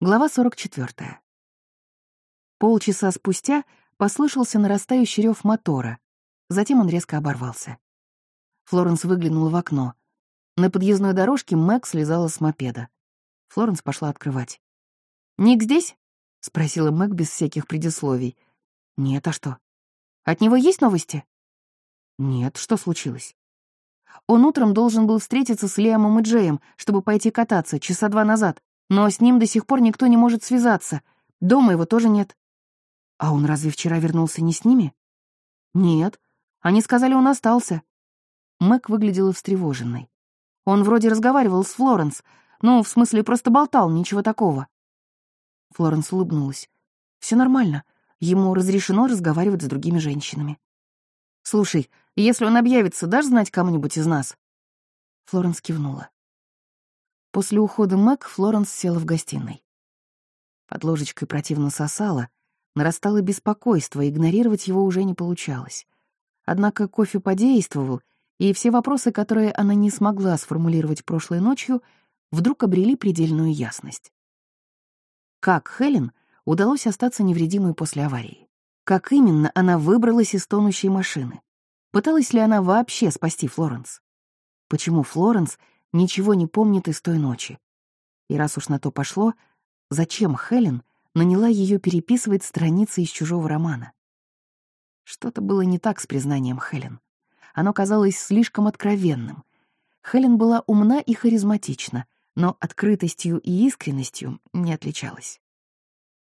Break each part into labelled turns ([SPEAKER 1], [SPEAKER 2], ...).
[SPEAKER 1] Глава 44. Полчаса спустя послышался нарастающий рев мотора. Затем он резко оборвался. Флоренс выглянула в окно. На подъездной дорожке Мэг слезала с мопеда. Флоренс пошла открывать. «Ник здесь?» — спросила Мэг без всяких предисловий. «Нет, а что? От него есть новости?» «Нет, что случилось?» Он утром должен был встретиться с Лиамом и Джеем, чтобы пойти кататься, часа два назад. Но с ним до сих пор никто не может связаться. Дома его тоже нет. А он разве вчера вернулся не с ними? Нет. Они сказали, он остался. Мэг выглядела встревоженной. Он вроде разговаривал с Флоренс. Ну, в смысле, просто болтал, ничего такого. Флоренс улыбнулась. Все нормально. Ему разрешено разговаривать с другими женщинами. «Слушай, если он объявится, дашь знать кому-нибудь из нас?» Флоренс кивнула. После ухода Мэг Флоренс села в гостиной. Под ложечкой противно сосала, нарастало беспокойство, игнорировать его уже не получалось. Однако кофе подействовал, и все вопросы, которые она не смогла сформулировать прошлой ночью, вдруг обрели предельную ясность. Как Хелен удалось остаться невредимой после аварии? Как именно она выбралась из тонущей машины? Пыталась ли она вообще спасти Флоренс? Почему Флоренс ничего не помнит из той ночи. И раз уж на то пошло, зачем Хелен наняла ее переписывать страницы из чужого романа? Что-то было не так с признанием Хелен. Оно казалось слишком откровенным. Хелен была умна и харизматична, но открытостью и искренностью не отличалась.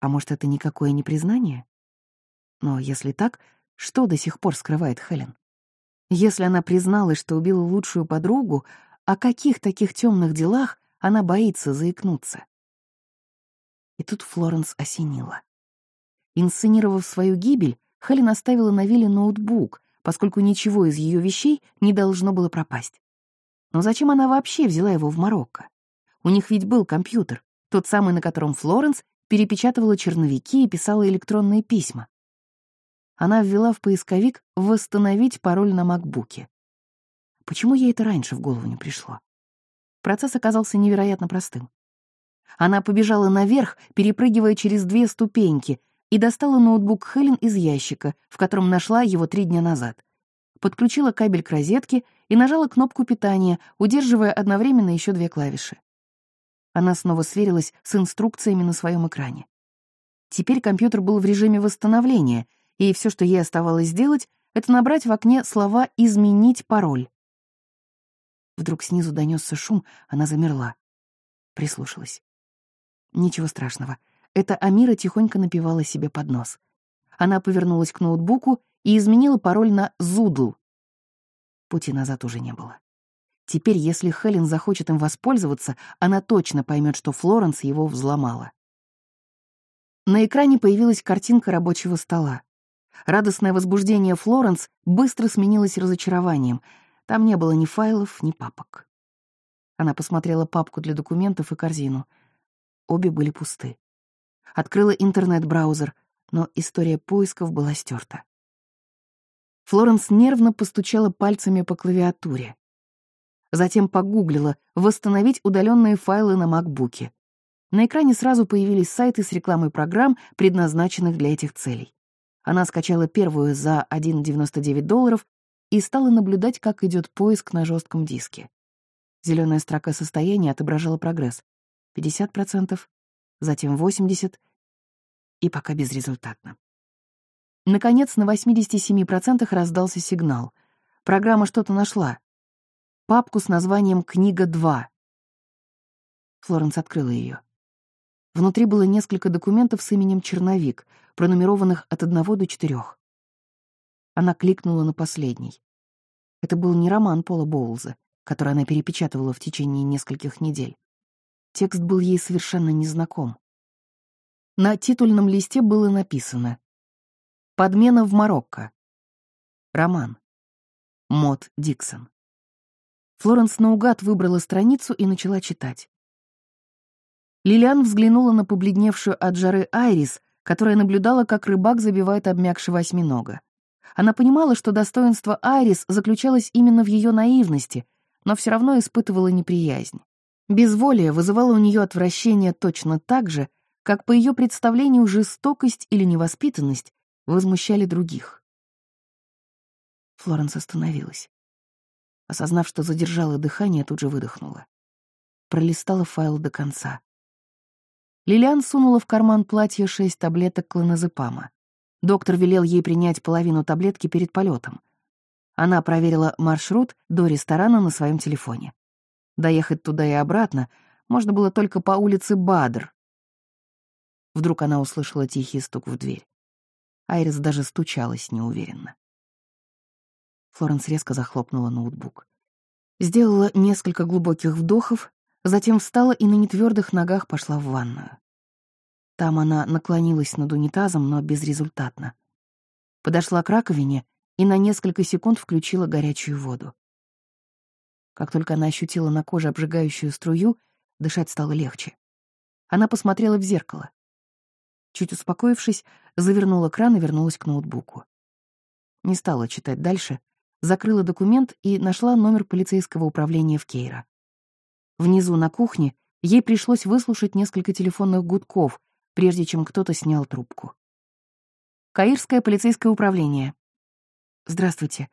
[SPEAKER 1] А может, это никакое не признание? Но если так, что до сих пор скрывает Хелен? Если она призналась, что убила лучшую подругу, о каких таких темных делах она боится заикнуться? И тут Флоренс осенила. Инсценировав свою гибель, Хелен оставила на вилле ноутбук, поскольку ничего из ее вещей не должно было пропасть. Но зачем она вообще взяла его в Марокко? У них ведь был компьютер, тот самый, на котором Флоренс перепечатывала черновики и писала электронные письма. Она ввела в поисковик «Восстановить пароль на макбуке». Почему ей это раньше в голову не пришло? Процесс оказался невероятно простым. Она побежала наверх, перепрыгивая через две ступеньки, и достала ноутбук Хелен из ящика, в котором нашла его три дня назад. Подключила кабель к розетке и нажала кнопку питания, удерживая одновременно еще две клавиши. Она снова сверилась с инструкциями на своем экране. Теперь компьютер был в режиме восстановления, и все, что ей оставалось сделать, это набрать в окне слова «изменить пароль». Вдруг снизу донесся шум, она замерла. Прислушалась. Ничего страшного. Это Амира тихонько напевала себе под нос. Она повернулась к ноутбуку и изменила пароль на «Зудл». Пути назад уже не было. Теперь, если Хелен захочет им воспользоваться, она точно поймет, что Флоренс его взломала. На экране появилась картинка рабочего стола. Радостное возбуждение Флоренс быстро сменилось разочарованием — там не было ни файлов, ни папок. Она посмотрела папку для документов и корзину. Обе были пусты. Открыла интернет-браузер, но история поисков была стерта. Флоренс нервно постучала пальцами по клавиатуре. Затем погуглила «Восстановить удаленные файлы на макбуке». На экране сразу появились сайты с рекламой программ, предназначенных для этих целей. Она скачала первую за 1,99 долларов и стала наблюдать, как идет поиск на жестком диске. Зеленая строка состояния отображала прогресс. 50%, затем 80%, и пока безрезультатно. Наконец, на 87% раздался сигнал. Программа что-то нашла. Папку с названием «Книга 2». Флоренс открыла ее. Внутри было несколько документов с именем «Черновик», пронумерованных от одного до четырех. Она кликнула на последний. Это был не роман Пола Боулза, который она перепечатывала в течение нескольких недель. Текст был ей совершенно незнаком. На титульном листе было написано «Подмена в Марокко». Роман. Мод Диксон. Флоренс наугад выбрала страницу и начала читать. Лилиан взглянула на побледневшую от жары Айрис, которая наблюдала, как рыбак забивает обмякшего осьминога. Она понимала, что достоинство Айрис заключалось именно в ее наивности, но все равно испытывала неприязнь. Безволие вызывало у нее отвращение точно так же, как по ее представлению жестокость или невоспитанность возмущали других. Флоренс остановилась. Осознав, что задержала дыхание, тут же выдохнула. Пролистала файл до конца. Лилиан сунула в карман платья шесть таблеток клоназепама. Доктор велел ей принять половину таблетки перед полетом. Она проверила маршрут до ресторана на своем телефоне. Доехать туда и обратно можно было только по улице Бадр. Вдруг она услышала тихий стук в дверь. Айрис даже стучалась неуверенно. Флоренс резко захлопнула ноутбук. Сделала несколько глубоких вдохов, затем встала и на нетвердых ногах пошла в ванную. Там она наклонилась над унитазом, но безрезультатно. Подошла к раковине и на несколько секунд включила горячую воду. Как только она ощутила на коже обжигающую струю, дышать стало легче. Она посмотрела в зеркало. Чуть успокоившись, завернула кран и вернулась к ноутбуку. Не стала читать дальше, закрыла документ и нашла номер полицейского управления в Кейра. Внизу на кухне ей пришлось выслушать несколько телефонных гудков, прежде чем кто-то снял трубку. Каирское полицейское управление. «Здравствуйте.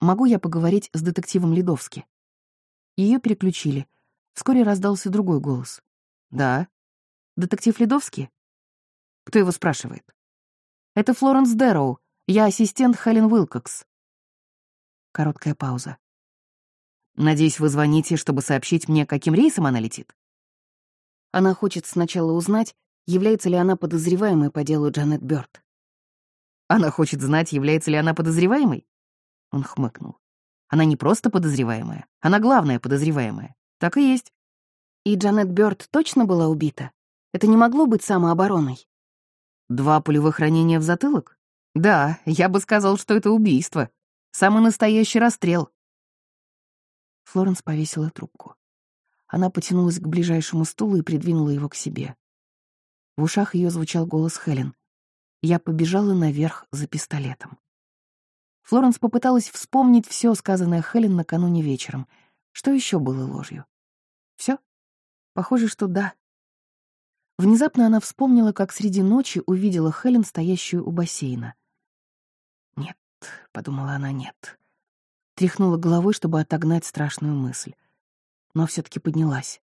[SPEAKER 1] Могу я поговорить с детективом Ледовски?» Ее переключили. Вскоре раздался другой голос. «Да. Детектив Ледовский?» «Кто его спрашивает?» «Это Флоренс Дэроу. Я ассистент Хелен Уилкокс». Короткая пауза. «Надеюсь, вы звоните, чтобы сообщить мне, каким рейсом она летит?» Она хочет сначала узнать, является ли она подозреваемой по делу Джанет Бёрд. Она хочет знать, является ли она подозреваемой? Он хмыкнул. Она не просто подозреваемая, она главная подозреваемая. Так и есть. И Джанет Бёрд точно была убита? Это не могло быть самообороной? Два пулевых ранения в затылок? Да, я бы сказал, что это убийство. Самый настоящий расстрел. Флоренс повесила трубку. Она потянулась к ближайшему стулу и придвинула его к себе. В ушах ее звучал голос Хелен. Я побежала наверх за пистолетом. Флоренс попыталась вспомнить все, сказанное Хелен накануне вечером. Что еще было ложью? Все? Похоже, что да. Внезапно она вспомнила, как среди ночи увидела Хелен, стоящую у бассейна. «Нет», — подумала она, — «нет». Тряхнула головой, чтобы отогнать страшную мысль. Но все таки поднялась.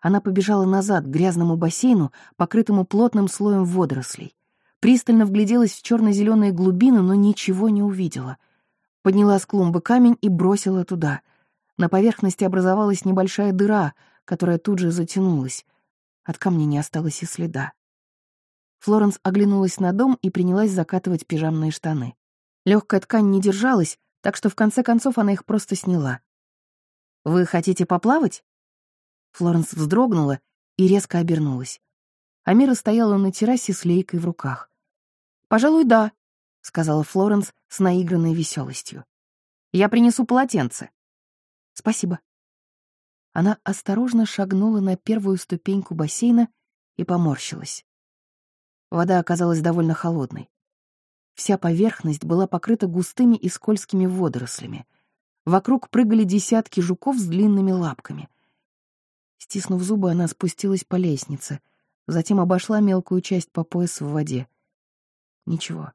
[SPEAKER 1] Она побежала назад, к грязному бассейну, покрытому плотным слоем водорослей пристально вгляделась в черно-зеленые глубины, но ничего не увидела. Подняла с клумбы камень и бросила туда. На поверхности образовалась небольшая дыра, которая тут же затянулась. От камня не осталось и следа. Флоренс оглянулась на дом и принялась закатывать пижамные штаны. Легкая ткань не держалась, так что в конце концов она их просто сняла. «Вы хотите поплавать?» Флоренс вздрогнула и резко обернулась. Амира стояла на террасе с лейкой в руках. «Пожалуй, да», — сказала Флоренс с наигранной веселостью. «Я принесу полотенце». «Спасибо». Она осторожно шагнула на первую ступеньку бассейна и поморщилась. Вода оказалась довольно холодной. Вся поверхность была покрыта густыми и скользкими водорослями. Вокруг прыгали десятки жуков с длинными лапками. Стиснув зубы, она спустилась по лестнице, затем обошла мелкую часть по пояс в воде. Ничего.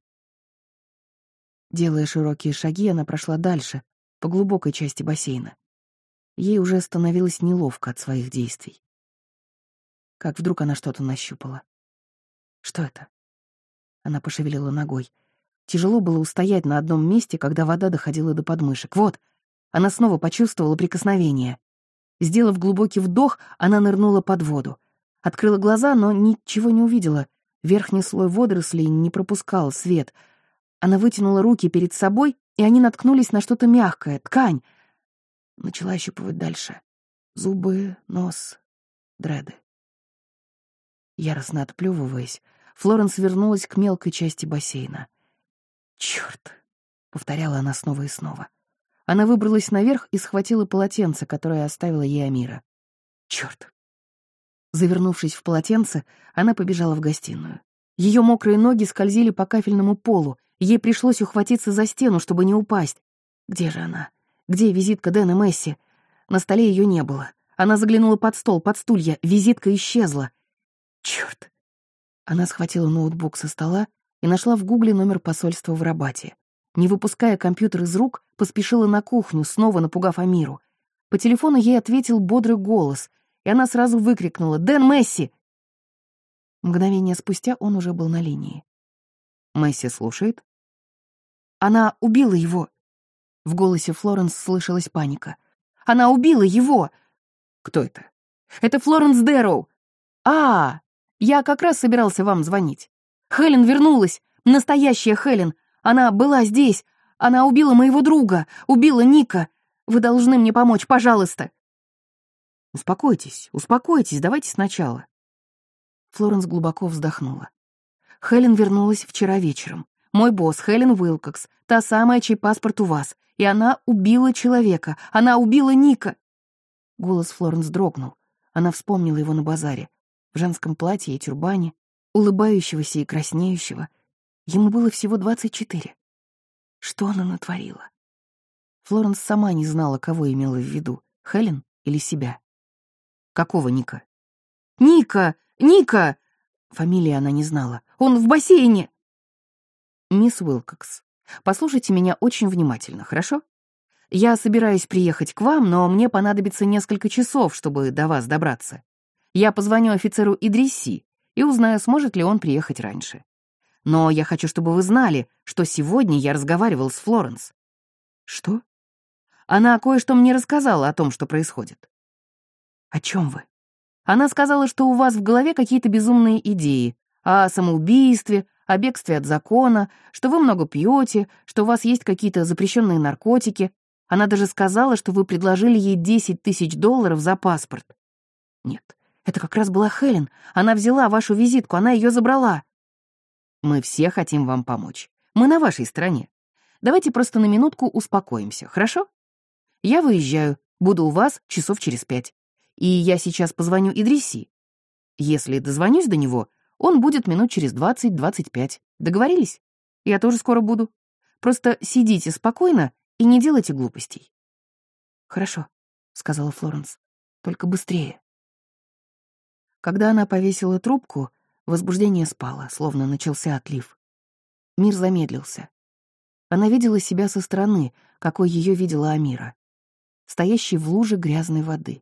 [SPEAKER 1] Делая широкие шаги, она прошла дальше, по глубокой части бассейна. Ей уже становилось неловко от своих действий. Как вдруг она что-то нащупала. Что это? Она пошевелила ногой. Тяжело было устоять на одном месте, когда вода доходила до подмышек. Вот, она снова почувствовала прикосновение. Сделав глубокий вдох, она нырнула под воду. Открыла глаза, но ничего не увидела. Верхний слой водорослей не пропускал свет. Она вытянула руки перед собой, и они наткнулись на что-то мягкое, ткань. Начала ощупывать дальше. Зубы, нос, дреды. Яростно отплевываясь, Флоренс вернулась к мелкой части бассейна. «Чёрт!» — повторяла она снова и снова. Она выбралась наверх и схватила полотенце, которое оставила ей Амира. «Чёрт! Завернувшись в полотенце, она побежала в гостиную. Ее мокрые ноги скользили по кафельному полу, ей пришлось ухватиться за стену, чтобы не упасть. Где же она? Где визитка Дэна Месси? На столе ее не было. Она заглянула под стол, под стулья, визитка исчезла. Черт! Она схватила ноутбук со стола и нашла в гугле номер посольства в Рабате. Не выпуская компьютер из рук, поспешила на кухню, снова напугав Амиру. По телефону ей ответил бодрый голос, и она сразу выкрикнула «Дэн Месси!». Мгновение спустя он уже был на линии. Месси слушает. «Она убила его!» В голосе Флоренс слышалась паника. «Она убила его!» «Кто это?» «Это Флоренс Дэроу!» «А, я как раз собирался вам звонить. Хелен вернулась! Настоящая Хелен! Она была здесь! Она убила моего друга! Убила Ника! Вы должны мне помочь, пожалуйста!» «Успокойтесь, успокойтесь, давайте сначала». Флоренс глубоко вздохнула. Хелен вернулась вчера вечером. Мой босс, Хелен Уилкокс, та самая, чей паспорт у вас. И она убила человека. Она убила Ника. Голос Флоренс дрогнул. Она вспомнила его на базаре. В женском платье и тюрбане, улыбающегося и краснеющего. Ему было всего двадцать четыре. Что она натворила? Флоренс сама не знала, кого имела в виду, Хелен или себя. Какого Ника? «Ника! Ника!» Фамилии она не знала. «Он в бассейне!» «Мисс Уилкокс, послушайте меня очень внимательно, хорошо? Я собираюсь приехать к вам, но мне понадобится несколько часов, чтобы до вас добраться. Я позвоню офицеру Идриси и узнаю, сможет ли он приехать раньше. Но я хочу, чтобы вы знали, что сегодня я разговаривал с Флоренс». «Что?» «Она кое-что мне рассказала о том, что происходит». «О чем вы?» Она сказала, что у вас в голове какие-то безумные идеи о самоубийстве, о бегстве от закона, что вы много пьете, что у вас есть какие-то запрещенные наркотики. Она даже сказала, что вы предложили ей 10 тысяч долларов за паспорт. Нет, это как раз была Хелен. Она взяла вашу визитку, она ее забрала. Мы все хотим вам помочь. Мы на вашей стороне. Давайте просто на минутку успокоимся, хорошо? Я выезжаю, буду у вас часов через пять и я сейчас позвоню Идриси. Если дозвонюсь до него, он будет минут через 20-25. Договорились? Я тоже скоро буду. Просто сидите спокойно и не делайте глупостей. Хорошо, сказала Флоренс. Только быстрее. Когда она повесила трубку, возбуждение спало, словно начался отлив. Мир замедлился. Она видела себя со стороны, какой ее видела Амира, стоящей в луже грязной воды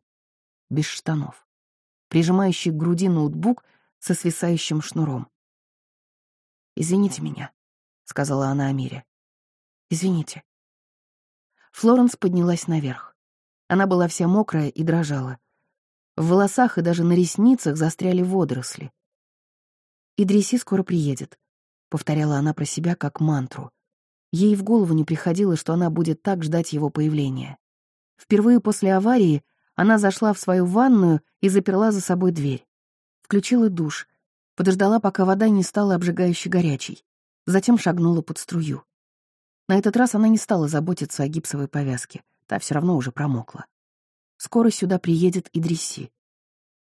[SPEAKER 1] без штанов, прижимающий к груди ноутбук со свисающим шнуром. «Извините меня», — сказала она Амире. «Извините». Флоренс поднялась наверх. Она была вся мокрая и дрожала. В волосах и даже на ресницах застряли водоросли. «Идриси скоро приедет», — повторяла она про себя как мантру. Ей в голову не приходило, что она будет так ждать его появления. Впервые после аварии она зашла в свою ванную и заперла за собой дверь. Включила душ, подождала, пока вода не стала обжигающе горячей, затем шагнула под струю. На этот раз она не стала заботиться о гипсовой повязке, та все равно уже промокла. Скоро сюда приедет и Дресси,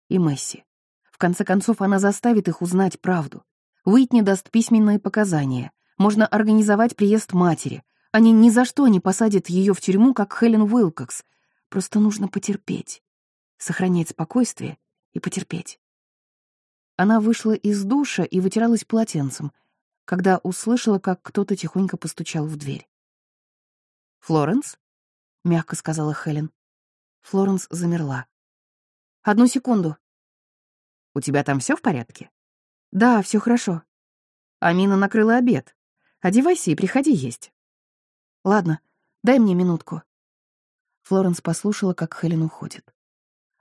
[SPEAKER 1] и Месси. В конце концов, она заставит их узнать правду. Уитни даст письменные показания. Можно организовать приезд матери. Они ни за что не посадят ее в тюрьму, как Хелен Уилкокс, Просто нужно потерпеть, сохранять спокойствие и потерпеть. Она вышла из душа и вытиралась полотенцем, когда услышала, как кто-то тихонько постучал в дверь. «Флоренс?» — мягко сказала Хелен. Флоренс замерла. «Одну секунду». «У тебя там все в порядке?» «Да, все хорошо». Амина накрыла обед. Одевайся и приходи есть. «Ладно, дай мне минутку». Флоренс послушала, как Хелен уходит.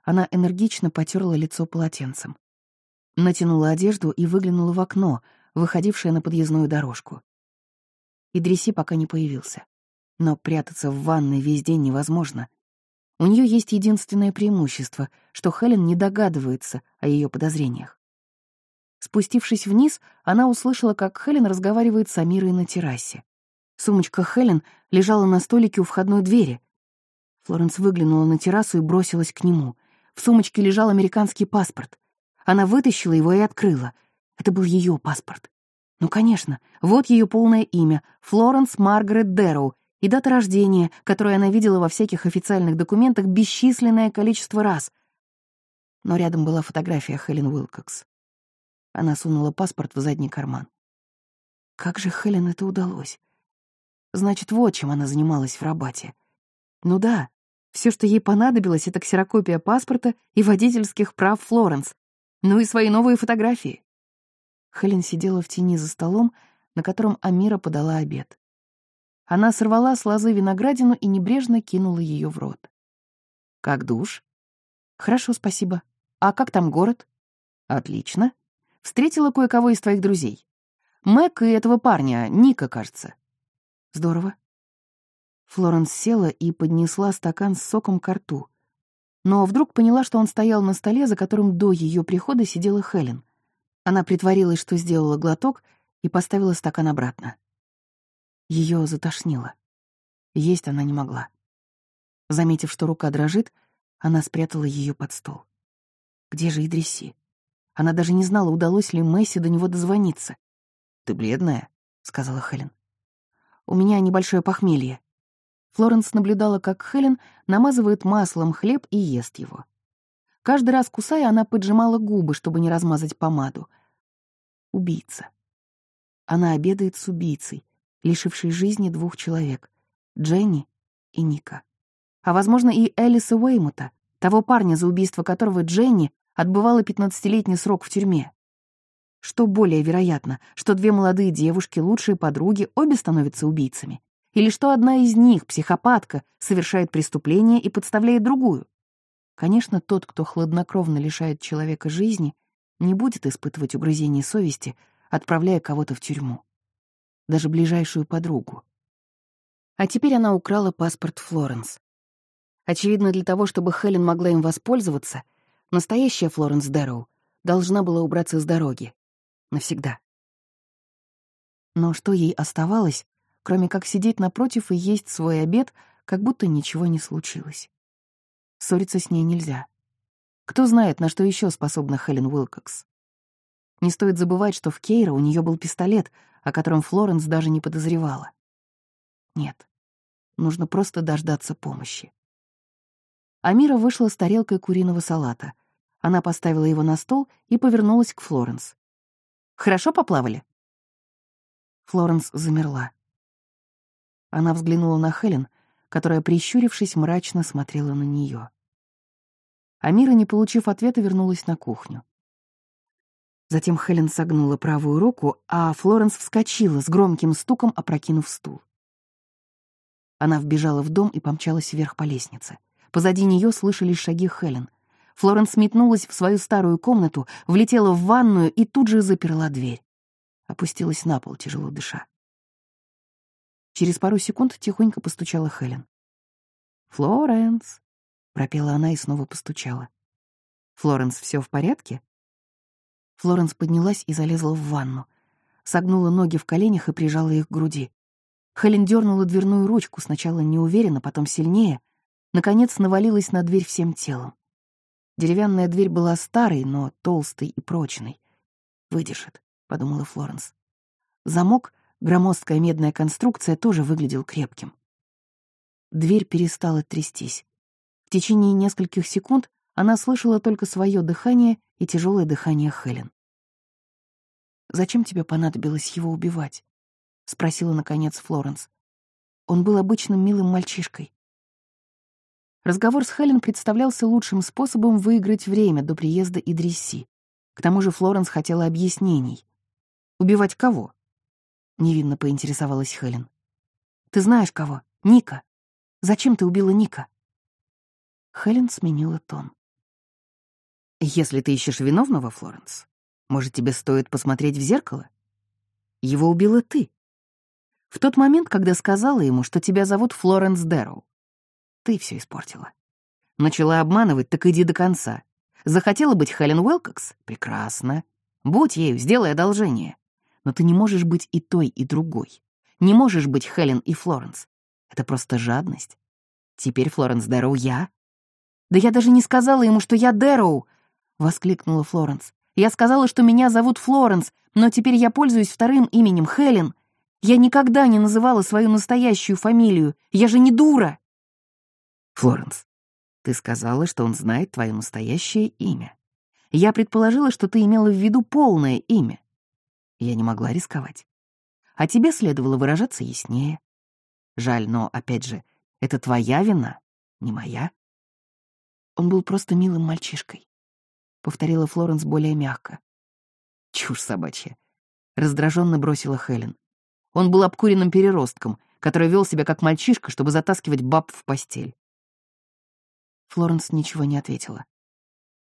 [SPEAKER 1] Она энергично потерла лицо полотенцем. Натянула одежду и выглянула в окно, выходившее на подъездную дорожку. Идриси пока не появился. Но прятаться в ванной весь день невозможно. У нее есть единственное преимущество, что Хелен не догадывается о ее подозрениях. Спустившись вниз, она услышала, как Хелен разговаривает с Амирой на террасе. Сумочка Хелен лежала на столике у входной двери, Флоренс выглянула на террасу и бросилась к нему. В сумочке лежал американский паспорт. Она вытащила его и открыла. Это был ее паспорт. Ну, конечно, вот ее полное имя — Флоренс Маргарет Дэроу, и дата рождения, которую она видела во всяких официальных документах бесчисленное количество раз. Но рядом была фотография Хелен Уилкокс. Она сунула паспорт в задний карман. Как же Хелен это удалось? Значит, вот чем она занималась в Рабате. Ну да, все, что ей понадобилось, это ксерокопия паспорта и водительских прав Флоренс, ну и свои новые фотографии. Хелен сидела в тени за столом, на котором Амира подала обед. Она сорвала с лозы виноградину и небрежно кинула ее в рот. «Как душ?» «Хорошо, спасибо. А как там город?» «Отлично. Встретила кое-кого из твоих друзей. Мэг и этого парня, Ника, кажется». «Здорово». Флоренс села и поднесла стакан с соком к рту. Но вдруг поняла, что он стоял на столе, за которым до ее прихода сидела Хелен. Она притворилась, что сделала глоток, и поставила стакан обратно. Ее затошнило. Есть она не могла. Заметив, что рука дрожит, она спрятала ее под стол. Где же Идриси? Она даже не знала, удалось ли Месси до него дозвониться. «Ты бледная», — сказала Хелен. «У меня небольшое похмелье». Флоренс наблюдала, как Хелен намазывает маслом хлеб и ест его. Каждый раз кусая, она поджимала губы, чтобы не размазать помаду. Убийца. Она обедает с убийцей, лишившей жизни двух человек — Дженни и Ника. А, возможно, и Элиса Уэймута, того парня, за убийство которого Дженни отбывала 15-летний срок в тюрьме. Что более вероятно, что две молодые девушки, лучшие подруги, обе становятся убийцами? Или что одна из них, психопатка, совершает преступление и подставляет другую? Конечно, тот, кто хладнокровно лишает человека жизни, не будет испытывать угрызений совести, отправляя кого-то в тюрьму. Даже ближайшую подругу. А теперь она украла паспорт Флоренс. Очевидно, для того, чтобы Хелен могла им воспользоваться, настоящая Флоренс Дэрроу должна была убраться с дороги. Навсегда. Но что ей оставалось, кроме как сидеть напротив и есть свой обед, как будто ничего не случилось? Ссориться с ней нельзя. Кто знает, на что еще способна Хелен Уилкокс. Не стоит забывать, что в Кейра у нее был пистолет, о котором Флоренс даже не подозревала. Нет, нужно просто дождаться помощи. Амира вышла с тарелкой куриного салата. Она поставила его на стол и повернулась к Флоренс. «Хорошо поплавали?» Флоренс замерла. Она взглянула на Хелен, которая, прищурившись, мрачно смотрела на нее. Амира, не получив ответа, вернулась на кухню. Затем Хелен согнула правую руку, а Флоренс вскочила с громким стуком, опрокинув стул. Она вбежала в дом и помчалась вверх по лестнице. Позади нее слышались шаги Хелен. Флоренс метнулась в свою старую комнату, влетела в ванную и тут же заперла дверь. Опустилась на пол, тяжело дыша. Через пару секунд тихонько постучала Хелен. «Флоренс!» — пропела она и снова постучала. «Флоренс, все в порядке?» Флоренс поднялась и залезла в ванну. Согнула ноги в коленях и прижала их к груди. Хелен дернула дверную ручку, сначала неуверенно, потом сильнее. Наконец навалилась на дверь всем телом. Деревянная дверь была старой, но толстой и прочной. «Выдержит», — подумала Флоренс. Замок, громоздкая медная конструкция, тоже выглядел крепким. Дверь перестала трястись. В течение нескольких секунд она слышала только свое дыхание и тяжелое дыхание Хелен. «Зачем тебе понадобилось его убивать?» — спросила, наконец, Флоренс. Он был обычным милым мальчишкой. Разговор с Хелен представлялся лучшим способом выиграть время до приезда Идрисси. К тому же Флоренс хотела объяснений. «Убивать кого?» — невинно поинтересовалась Хелен. «Ты знаешь кого? Ника. Зачем ты убила Ника?» Хелен сменила тон. Если ты ищешь виновного, Флоренс, может, тебе стоит посмотреть в зеркало? Его убила ты. В тот момент, когда сказала ему, что тебя зовут Флоренс Дэрроу. Ты все испортила. Начала обманывать, так иди до конца. Захотела быть Хелен Уэлкокс? Прекрасно. Будь ею, сделай одолжение. Но ты не можешь быть и той, и другой. Не можешь быть Хелен и Флоренс. Это просто жадность. Теперь Флоренс Дэрроу я. Да я даже не сказала ему, что я Дэрроу, — воскликнула Флоренс. «Я сказала, что меня зовут Флоренс, но теперь я пользуюсь вторым именем Хелен. Я никогда не называла свою настоящую фамилию. Я же не дура!» «Флоренс, ты сказала, что он знает твое настоящее имя. Я предположила, что ты имела в виду полное имя. Я не могла рисковать. А тебе следовало выражаться яснее. Жаль, но, опять же, это твоя вина, не моя. Он был просто милым мальчишкой, — повторила Флоренс более мягко. Чушь собачья. Раздраженно бросила Хелен. Он был обкуренным переростком, который вел себя как мальчишка, чтобы затаскивать баб в постель. Флоренс ничего не ответила.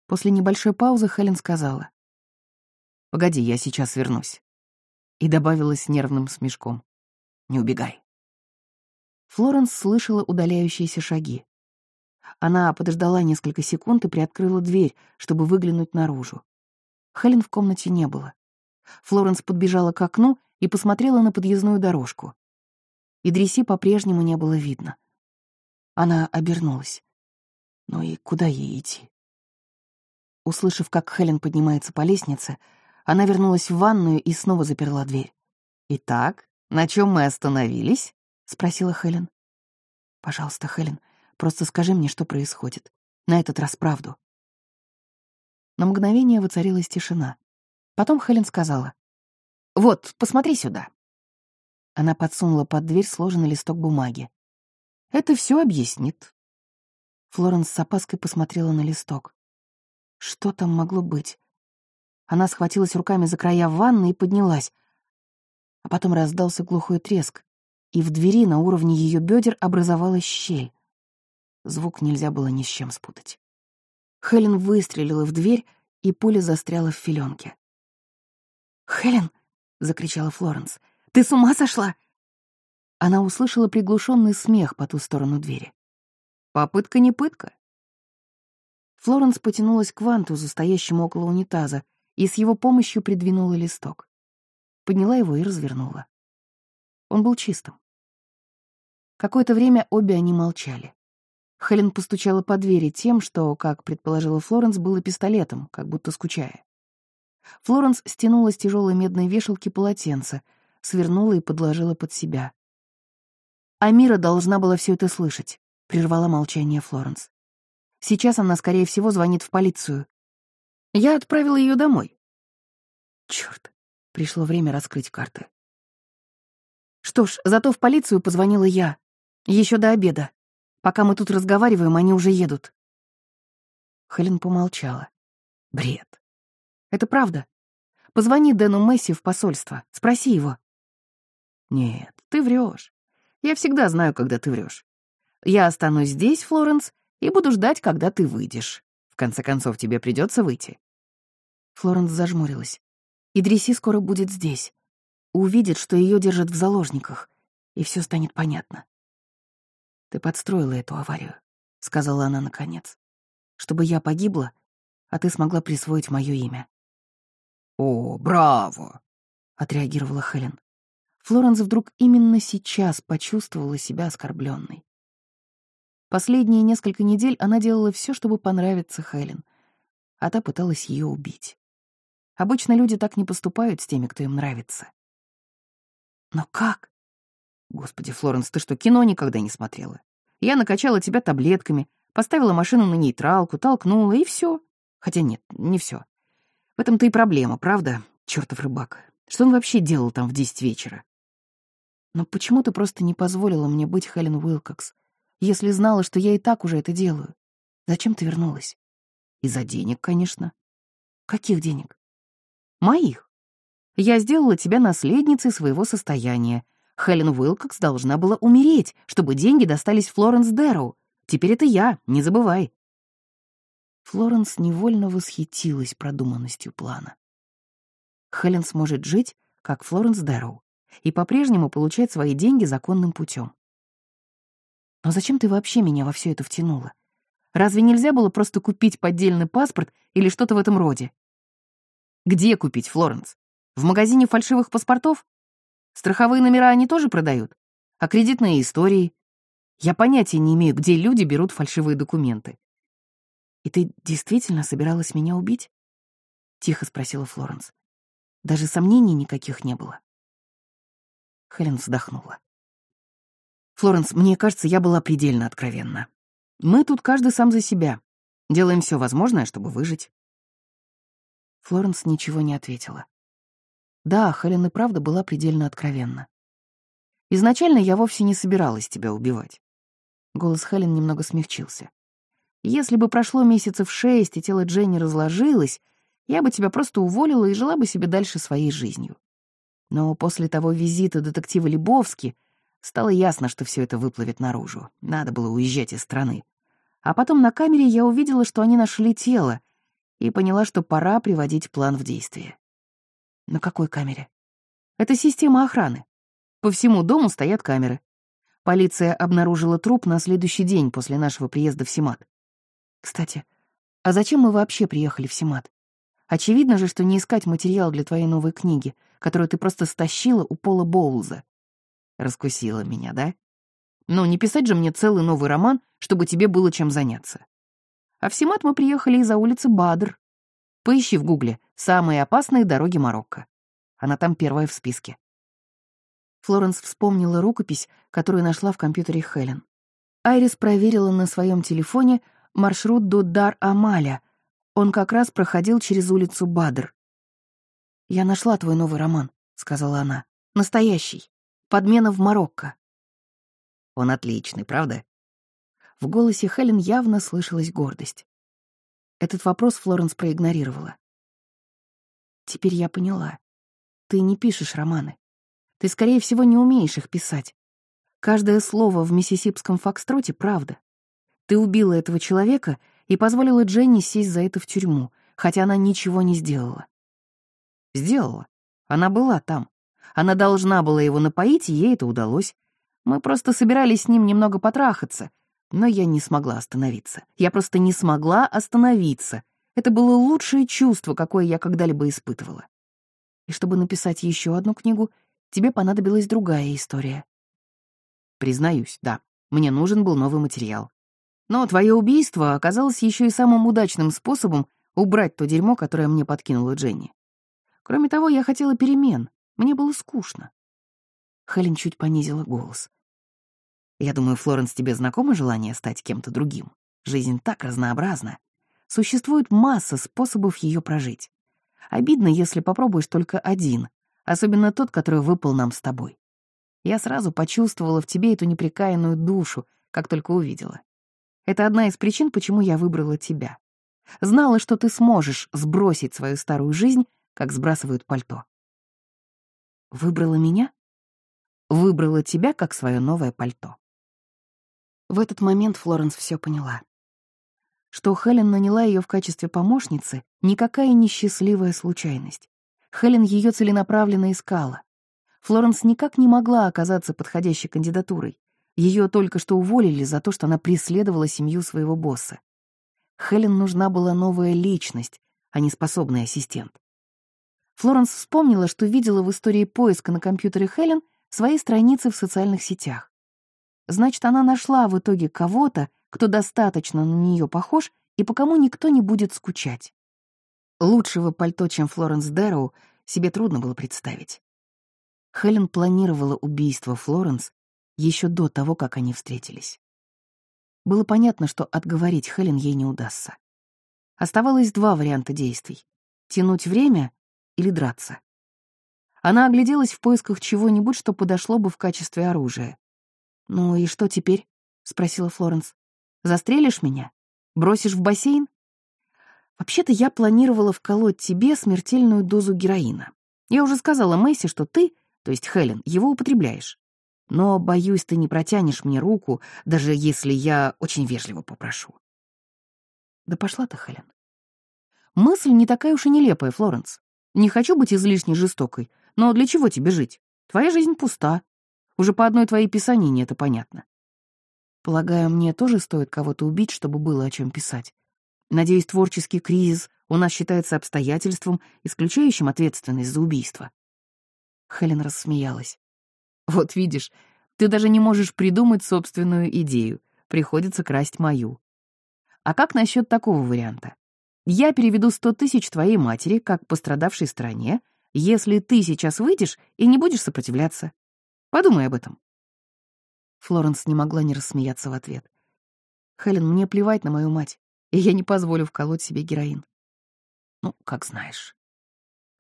[SPEAKER 1] После небольшой паузы Хелен сказала. «Погоди, я сейчас вернусь». И добавила с нервным смешком. «Не убегай». Флоренс слышала удаляющиеся шаги. Она подождала несколько секунд и приоткрыла дверь, чтобы выглянуть наружу. Хелен в комнате не было. Флоренс подбежала к окну и посмотрела на подъездную дорожку. Идриси по-прежнему не было видно. Она обернулась. Ну и куда ей идти? Услышав, как Хелен поднимается по лестнице, она вернулась в ванную и снова заперла дверь. «Итак, на чем мы остановились?» — спросила Хелен. «Пожалуйста, Хелен, просто скажи мне, что происходит. На этот раз правду». На мгновение воцарилась тишина. Потом Хелен сказала. «Вот, посмотри сюда». Она подсунула под дверь сложенный листок бумаги. «Это все объяснит». Флоренс с опаской посмотрела на листок. Что там могло быть? Она схватилась руками за края ванны и поднялась. А потом раздался глухой треск, и в двери на уровне ее бедер образовалась щель. Звук нельзя было ни с чем спутать. Хелен выстрелила в дверь, и пуля застряла в филенке. «Хелен!» — закричала Флоренс. «Ты с ума сошла?» Она услышала приглушенный смех по ту сторону двери. «Попытка не пытка», Флоренс потянулась к вантузу, стоящему около унитаза, и с его помощью придвинула листок. Подняла его и развернула. Он был чистым. Какое-то время обе они молчали. Хелен постучала по двери тем, что, как предположила Флоренс, было пистолетом, как будто скучая. Флоренс стянула с тяжелой медной вешалки полотенце, свернула и подложила под себя. Амира должна была все это слышать, прервала молчание Флоренс. Сейчас она, скорее всего, звонит в полицию. Я отправила ее домой. Черт, пришло время раскрыть карты. Что ж, зато в полицию позвонила я. Еще до обеда. Пока мы тут разговариваем, они уже едут. Хелен помолчала. Бред. Это правда. Позвони Дэну Месси в посольство. Спроси его. Нет, ты врешь. Я всегда знаю, когда ты врешь. Я останусь здесь, Флоренс, и буду ждать, когда ты выйдешь. В конце концов, тебе придется выйти». Флоренс зажмурилась. «Идриси скоро будет здесь. Увидит, что ее держат в заложниках, и все станет понятно». «Ты подстроила эту аварию», — сказала она наконец. «Чтобы я погибла, а ты смогла присвоить мое имя». «О, браво!» — отреагировала Хелен. Флоренс вдруг именно сейчас почувствовала себя оскорбленной. Последние несколько недель она делала все, чтобы понравиться Хелен, а та пыталась ее убить. Обычно люди так не поступают с теми, кто им нравится. Но как? Господи, Флоренс, ты что, кино никогда не смотрела? Я накачала тебя таблетками, поставила машину на нейтралку, толкнула, и все. Хотя нет, не все. В этом-то и проблема, правда, чертов рыбак? Что он вообще делал там в десять вечера? Но почему ты просто не позволила мне быть Хелен Уилкокс? если знала, что я и так уже это делаю? Зачем ты вернулась? Из-за денег, конечно. Каких денег? Моих. Я сделала тебя наследницей своего состояния. Хелен Уилкокс должна была умереть, чтобы деньги достались Флоренс Дэрроу. Теперь это я, не забывай. Флоренс невольно восхитилась продуманностью плана. Хелен сможет жить, как Флоренс Дэрроу, и по-прежнему получать свои деньги законным путем. Но зачем ты вообще меня во все это втянула? Разве нельзя было просто купить поддельный паспорт или что-то в этом роде? Где купить, Флоренс? В магазине фальшивых паспортов? Страховые номера они тоже продают? А кредитные истории? Я понятия не имею, где люди берут фальшивые документы. «И ты действительно собиралась меня убить?» — тихо спросила Флоренс. Даже сомнений никаких не было. Хелен вздохнула. Флоренс, мне кажется, я была предельно откровенна. Мы тут каждый сам за себя. Делаем все возможное, чтобы выжить. Флоренс ничего не ответила. Да, Хелен и правда была предельно откровенна. Изначально я вовсе не собиралась тебя убивать. Голос Хелен немного смягчился. Если бы прошло месяцев шесть, и тело Дженни разложилось, я бы тебя просто уволила и жила бы себе дальше своей жизнью. Но после того визита детектива Лебовски стало ясно, что все это выплывет наружу. Надо было уезжать из страны. А потом на камере я увидела, что они нашли тело, и поняла, что пора приводить план в действие. На какой камере? Это система охраны. По всему дому стоят камеры. Полиция обнаружила труп на следующий день после нашего приезда в Симат. Кстати, а зачем мы вообще приехали в Симат? Очевидно же, что не искать материал для твоей новой книги, которую ты просто стащила у Пола Боулза. Раскусила меня, да? Ну, не писать же мне целый новый роман, чтобы тебе было чем заняться. А в Симат мы приехали из-за улицы Бадр. Поищи в гугле «Самые опасные дороги Марокко». Она там первая в списке. Флоренс вспомнила рукопись, которую нашла в компьютере Хелен. Айрис проверила на своем телефоне маршрут до Дар-Амаля. Он как раз проходил через улицу Бадр. «Я нашла твой новый роман», — сказала она. «Настоящий. Подмена в Марокко». «Он отличный, правда?» В голосе Хелен явно слышалась гордость. Этот вопрос Флоренс проигнорировала. «Теперь я поняла. Ты не пишешь романы. Ты, скорее всего, не умеешь их писать. Каждое слово в миссисипском фокстроте — правда. Ты убила этого человека и позволила Дженни сесть за это в тюрьму, хотя она ничего не сделала. Сделала. Она была там. Она должна была его напоить, и ей это удалось. Мы просто собирались с ним немного потрахаться, но я не смогла остановиться. Я просто не смогла остановиться. Это было лучшее чувство, какое я когда-либо испытывала. И чтобы написать еще одну книгу, тебе понадобилась другая история. Признаюсь, да, мне нужен был новый материал. Но твое убийство оказалось еще и самым удачным способом убрать то дерьмо, которое мне подкинула Дженни. Кроме того, я хотела перемен. Мне было скучно. Хелен чуть понизила голос. Я думаю, Флоренс, тебе знакомо желание стать кем-то другим? Жизнь так разнообразна. Существует масса способов ее прожить. Обидно, если попробуешь только один, особенно тот, который выпал нам с тобой. Я сразу почувствовала в тебе эту непрекаянную душу, как только увидела. Это одна из причин, почему я выбрала тебя. Знала, что ты сможешь сбросить свою старую жизнь, как сбрасывают пальто. Выбрала меня? Выбрала тебя, как свое новое пальто. В этот момент Флоренс все поняла. Что Хелен наняла ее в качестве помощницы — никакая несчастливая случайность. Хелен ее целенаправленно искала. Флоренс никак не могла оказаться подходящей кандидатурой. Ее только что уволили за то, что она преследовала семью своего босса. Хелен нужна была новая личность, а не способный ассистент. Флоренс вспомнила, что видела в истории поиска на компьютере Хелен свои страницы в социальных сетях. Значит, она нашла в итоге кого-то, кто достаточно на нее похож и по кому никто не будет скучать. Лучшего пальто, чем Флоренс Дэроу, себе трудно было представить. Хелен планировала убийство Флоренс еще до того, как они встретились. Было понятно, что отговорить Хелен ей не удастся. Оставалось два варианта действий — тянуть время или драться. Она огляделась в поисках чего-нибудь, что подошло бы в качестве оружия. «Ну и что теперь?» — спросила Флоренс. «Застрелишь меня? Бросишь в бассейн?» Вообще-то я планировала вколоть тебе смертельную дозу героина. Я уже сказала Мэйси, что ты, то есть Хелен, его употребляешь. Но, боюсь, ты не протянешь мне руку, даже если я очень вежливо попрошу. Да пошла ты, Хелен. Мысль не такая уж и нелепая, Флоренс. Не хочу быть излишне жестокой, но для чего тебе жить? Твоя жизнь пуста. Уже по одной твоей писанине это понятно. Полагаю, мне тоже стоит кого-то убить, чтобы было о чем писать. Надеюсь, творческий кризис у нас считается обстоятельством, исключающим ответственность за убийство. Хелен рассмеялась. Вот видишь, ты даже не можешь придумать собственную идею. Приходится красть мою. А как насчет такого варианта? Я переведу сто тысяч твоей матери, как пострадавшей стране, если ты сейчас выйдешь и не будешь сопротивляться. Подумай об этом. Флоренс не могла не рассмеяться в ответ. «Хелен, мне плевать на мою мать и я не позволю вколоть себе героин. Ну, как знаешь.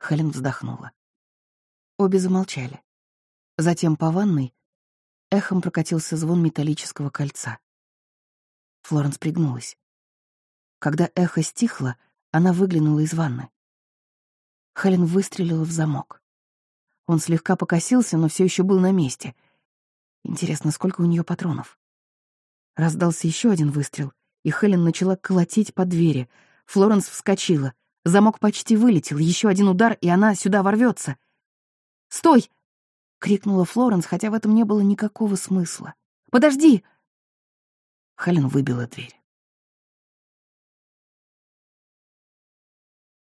[SPEAKER 1] Хелен вздохнула. Обе замолчали. Затем по ванной эхом прокатился звон металлического кольца. Флоренс пригнулась. Когда эхо стихло, она выглянула из ванны. Хелен выстрелила в замок. Он слегка покосился, но все еще был на месте. Интересно, сколько у нее патронов? Раздался еще один выстрел, и Хелен начала колотить по двери. Флоренс вскочила. Замок почти вылетел. Еще один удар, и она сюда ворвется. «Стой!» — крикнула Флоренс, хотя в этом не было никакого смысла. «Подожди!» Хелен выбила дверь.